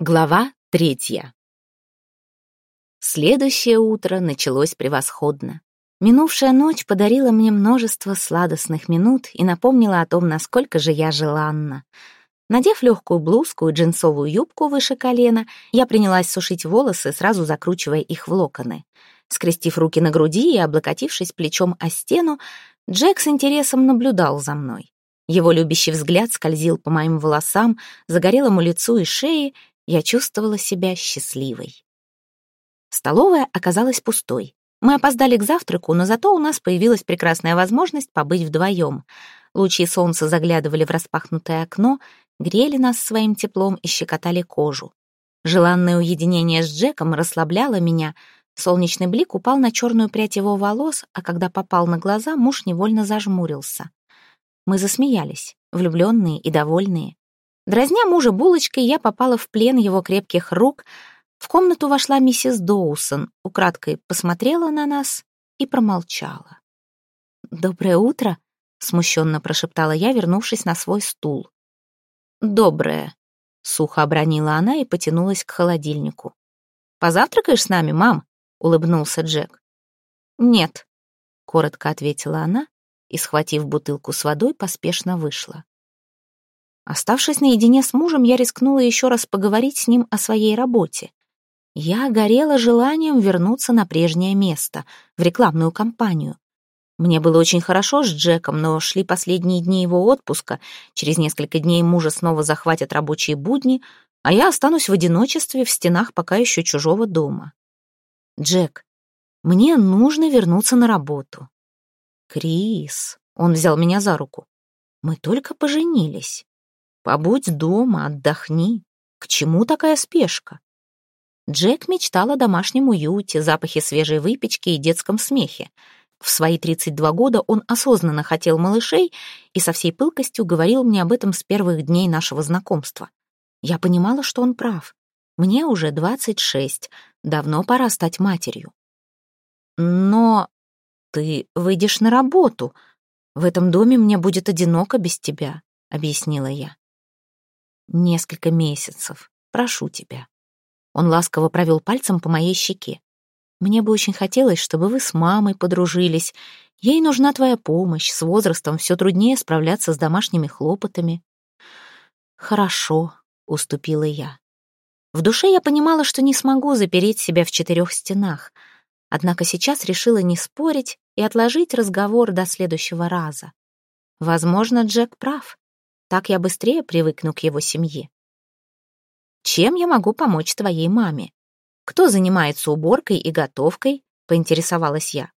Глава третья. Следующее утро началось превосходно. Минувшая ночь подарила мне множество сладостных минут и напомнила о том, насколько же я желанна. Надев легкую блузку и джинсовую юбку выше колена, я принялась сушить волосы, сразу закручивая их в локоны. Скрестив руки на груди и облокотившись плечом о стену, Джек с интересом наблюдал за мной. Его любящий взгляд скользил по моим волосам, загорелому лицу и шее, я чувствовала себя счастливой. Столовая оказалась пустой. Мы опоздали к завтраку, но зато у нас появилась прекрасная возможность побыть вдвоем. Лучи солнца заглядывали в распахнутое окно, грели нас своим теплом и щекотали кожу. Желанное уединение с Джеком расслабляло меня. Солнечный блик упал на черную прядь его волос, а когда попал на глаза, муж невольно зажмурился. Мы засмеялись, влюбленные и довольные. Дразня мужа булочкой, я попала в плен его крепких рук. В комнату вошла миссис Доусон, украдкой посмотрела на нас и промолчала. «Доброе утро», — смущенно прошептала я, вернувшись на свой стул. «Доброе», — сухо обронила она и потянулась к холодильнику. «Позавтракаешь с нами, мам?» — улыбнулся Джек. «Нет», — коротко ответила она и, схватив бутылку с водой, поспешно вышла. Оставшись наедине с мужем, я рискнула еще раз поговорить с ним о своей работе. Я горела желанием вернуться на прежнее место, в рекламную кампанию. Мне было очень хорошо с Джеком, но шли последние дни его отпуска. Через несколько дней мужа снова захватят рабочие будни, а я останусь в одиночестве в стенах пока еще чужого дома. Джек, мне нужно вернуться на работу. Крис, он взял меня за руку. Мы только поженились. Побудь дома, отдохни. К чему такая спешка? Джек мечтал о домашнем уюте, запахе свежей выпечки и детском смехе. В свои 32 года он осознанно хотел малышей и со всей пылкостью говорил мне об этом с первых дней нашего знакомства. Я понимала, что он прав. Мне уже 26, давно пора стать матерью. Но ты выйдешь на работу. В этом доме мне будет одиноко без тебя, объяснила я. Несколько месяцев. Прошу тебя». Он ласково провел пальцем по моей щеке. «Мне бы очень хотелось, чтобы вы с мамой подружились. Ей нужна твоя помощь. С возрастом все труднее справляться с домашними хлопотами». «Хорошо», — уступила я. В душе я понимала, что не смогу запереть себя в четырех стенах. Однако сейчас решила не спорить и отложить разговор до следующего раза. Возможно, Джек прав. Так я быстрее привыкну к его семье. Чем я могу помочь твоей маме? Кто занимается уборкой и готовкой? Поинтересовалась я.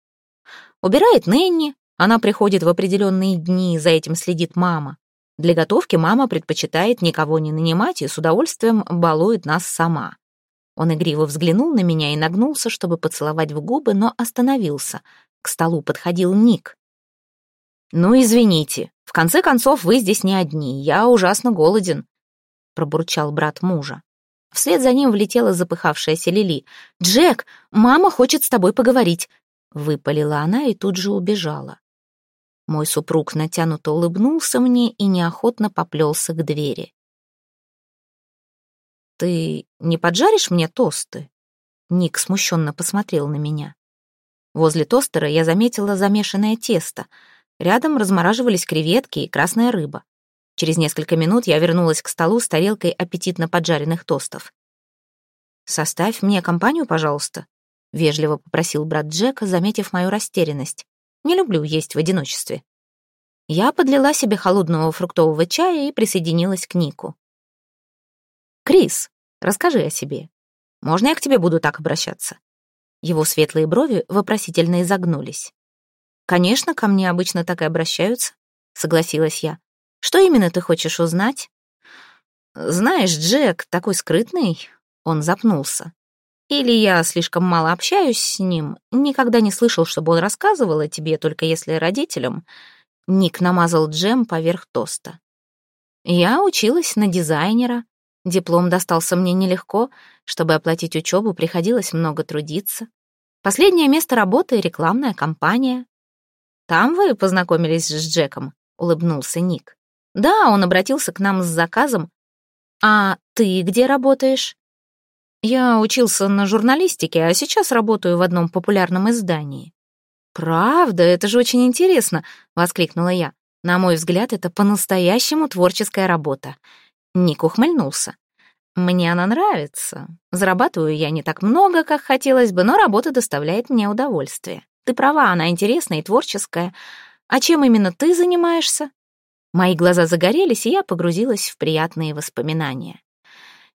Убирает Нэнни. Она приходит в определенные дни, за этим следит мама. Для готовки мама предпочитает никого не нанимать и с удовольствием балует нас сама. Он игриво взглянул на меня и нагнулся, чтобы поцеловать в губы, но остановился. К столу подходил Ник. «Ну, извините, в конце концов, вы здесь не одни, я ужасно голоден», — пробурчал брат мужа. Вслед за ним влетела запыхавшаяся Лили. «Джек, мама хочет с тобой поговорить», — выпалила она и тут же убежала. Мой супруг натянуто улыбнулся мне и неохотно поплелся к двери. «Ты не поджаришь мне тосты?» Ник смущенно посмотрел на меня. Возле тостера я заметила замешанное тесто — Рядом размораживались креветки и красная рыба. Через несколько минут я вернулась к столу с тарелкой аппетитно поджаренных тостов. «Составь мне компанию, пожалуйста», — вежливо попросил брат Джека, заметив мою растерянность. «Не люблю есть в одиночестве». Я подлила себе холодного фруктового чая и присоединилась к Нику. «Крис, расскажи о себе. Можно я к тебе буду так обращаться?» Его светлые брови вопросительно изогнулись. «Конечно, ко мне обычно так и обращаются», — согласилась я. «Что именно ты хочешь узнать?» «Знаешь, Джек такой скрытный», — он запнулся. «Или я слишком мало общаюсь с ним, никогда не слышал, чтобы он рассказывал о тебе, только если родителям». Ник намазал джем поверх тоста. «Я училась на дизайнера. Диплом достался мне нелегко. Чтобы оплатить учебу, приходилось много трудиться. Последнее место работы — рекламная компания. «Там вы познакомились с Джеком?» — улыбнулся Ник. «Да, он обратился к нам с заказом. «А ты где работаешь?» «Я учился на журналистике, а сейчас работаю в одном популярном издании». «Правда? Это же очень интересно!» — воскликнула я. «На мой взгляд, это по-настоящему творческая работа». Ник ухмыльнулся. «Мне она нравится. Зарабатываю я не так много, как хотелось бы, но работа доставляет мне удовольствие. Ты права, она интересная и творческая. А чем именно ты занимаешься?» Мои глаза загорелись, и я погрузилась в приятные воспоминания.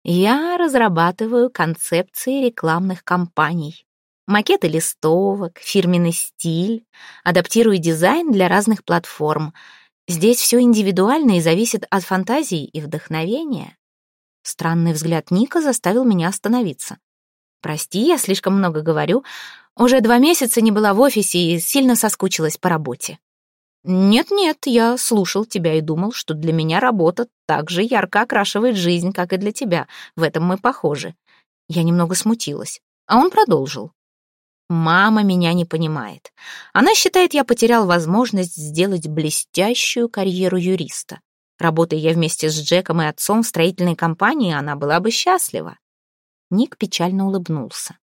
Я разрабатываю концепции рекламных кампаний. Макеты листовок, фирменный стиль, адаптирую дизайн для разных платформ. Здесь все индивидуально и зависит от фантазии и вдохновения. Странный взгляд Ника заставил меня остановиться. «Прости, я слишком много говорю. Уже два месяца не была в офисе и сильно соскучилась по работе». «Нет-нет, я слушал тебя и думал, что для меня работа так же ярко окрашивает жизнь, как и для тебя. В этом мы похожи». Я немного смутилась, а он продолжил. «Мама меня не понимает. Она считает, я потерял возможность сделать блестящую карьеру юриста. Работая я вместе с Джеком и отцом в строительной компании, она была бы счастлива». Ник печально улыбнулся.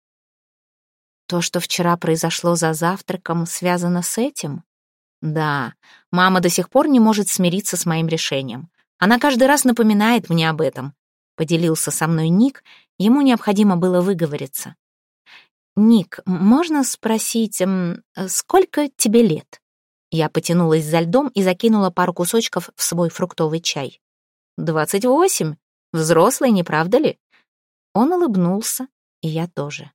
«То, что вчера произошло за завтраком, связано с этим?» Да, мама до сих пор не может смириться с моим решением. Она каждый раз напоминает мне об этом. Поделился со мной Ник, ему необходимо было выговориться. «Ник, можно спросить, сколько тебе лет?» Я потянулась за льдом и закинула пару кусочков в свой фруктовый чай. «Двадцать восемь. Взрослый, не правда ли?» Он улыбнулся, и я тоже.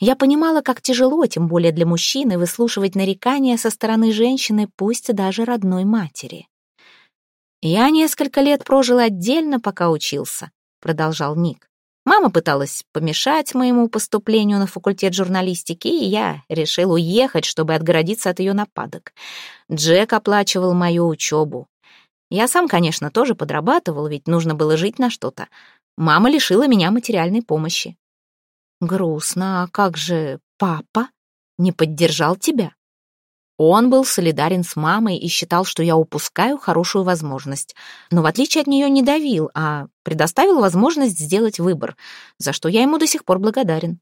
Я понимала, как тяжело, тем более для мужчины, выслушивать нарекания со стороны женщины, пусть даже родной матери. «Я несколько лет прожил отдельно, пока учился», — продолжал Ник. «Мама пыталась помешать моему поступлению на факультет журналистики, и я решил уехать, чтобы отгородиться от ее нападок. Джек оплачивал мою учебу. Я сам, конечно, тоже подрабатывал, ведь нужно было жить на что-то. Мама лишила меня материальной помощи. Грустно, а как же папа не поддержал тебя? Он был солидарен с мамой и считал, что я упускаю хорошую возможность, но в отличие от нее не давил, а предоставил возможность сделать выбор, за что я ему до сих пор благодарен.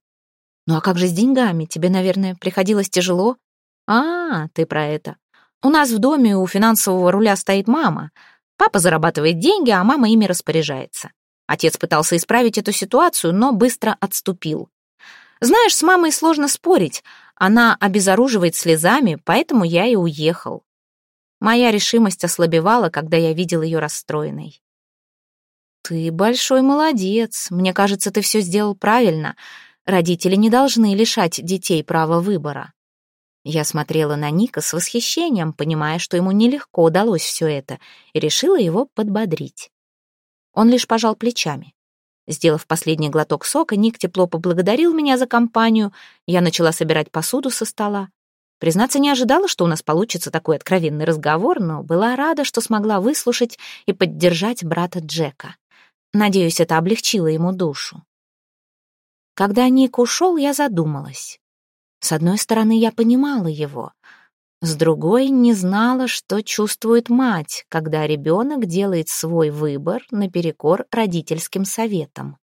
Ну а как же с деньгами? Тебе, наверное, приходилось тяжело? А, ты про это. У нас в доме у финансового руля стоит мама. Папа зарабатывает деньги, а мама ими распоряжается. Отец пытался исправить эту ситуацию, но быстро отступил. Знаешь, с мамой сложно спорить. Она обезоруживает слезами, поэтому я и уехал. Моя решимость ослабевала, когда я видел ее расстроенной. «Ты большой молодец. Мне кажется, ты все сделал правильно. Родители не должны лишать детей права выбора». Я смотрела на Ника с восхищением, понимая, что ему нелегко удалось все это, и решила его подбодрить. Он лишь пожал плечами. Сделав последний глоток сока, Ник тепло поблагодарил меня за компанию. Я начала собирать посуду со стола. Признаться, не ожидала, что у нас получится такой откровенный разговор, но была рада, что смогла выслушать и поддержать брата Джека. Надеюсь, это облегчило ему душу. Когда Ник ушел, я задумалась. С одной стороны, я понимала его — с другой не знала, что чувствует мать, когда ребенок делает свой выбор наперекор родительским советам.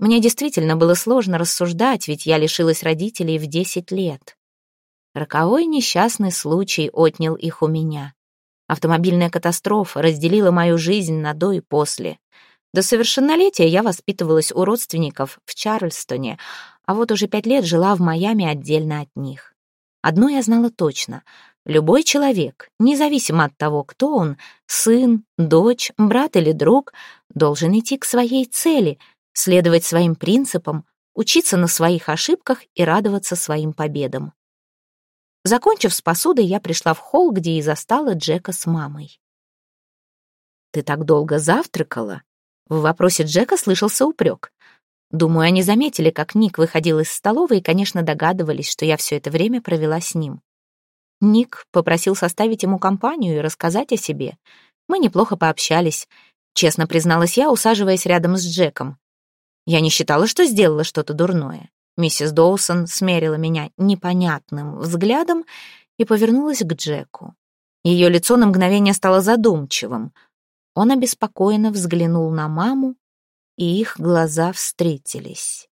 Мне действительно было сложно рассуждать, ведь я лишилась родителей в 10 лет. Роковой несчастный случай отнял их у меня. Автомобильная катастрофа разделила мою жизнь на до и после. До совершеннолетия я воспитывалась у родственников в Чарльстоне, а вот уже пять лет жила в Майами отдельно от них. Одно я знала точно. Любой человек, независимо от того, кто он, сын, дочь, брат или друг, должен идти к своей цели, следовать своим принципам, учиться на своих ошибках и радоваться своим победам. Закончив с посудой, я пришла в холл, где и застала Джека с мамой. «Ты так долго завтракала?» В вопросе Джека слышался упрек. Думаю, они заметили, как Ник выходил из столовой и, конечно, догадывались, что я все это время провела с ним. Ник попросил составить ему компанию и рассказать о себе. Мы неплохо пообщались. Честно призналась я, усаживаясь рядом с Джеком. Я не считала, что сделала что-то дурное. Миссис Доусон смерила меня непонятным взглядом и повернулась к Джеку. Ее лицо на мгновение стало задумчивым. Он обеспокоенно взглянул на маму, и их глаза встретились.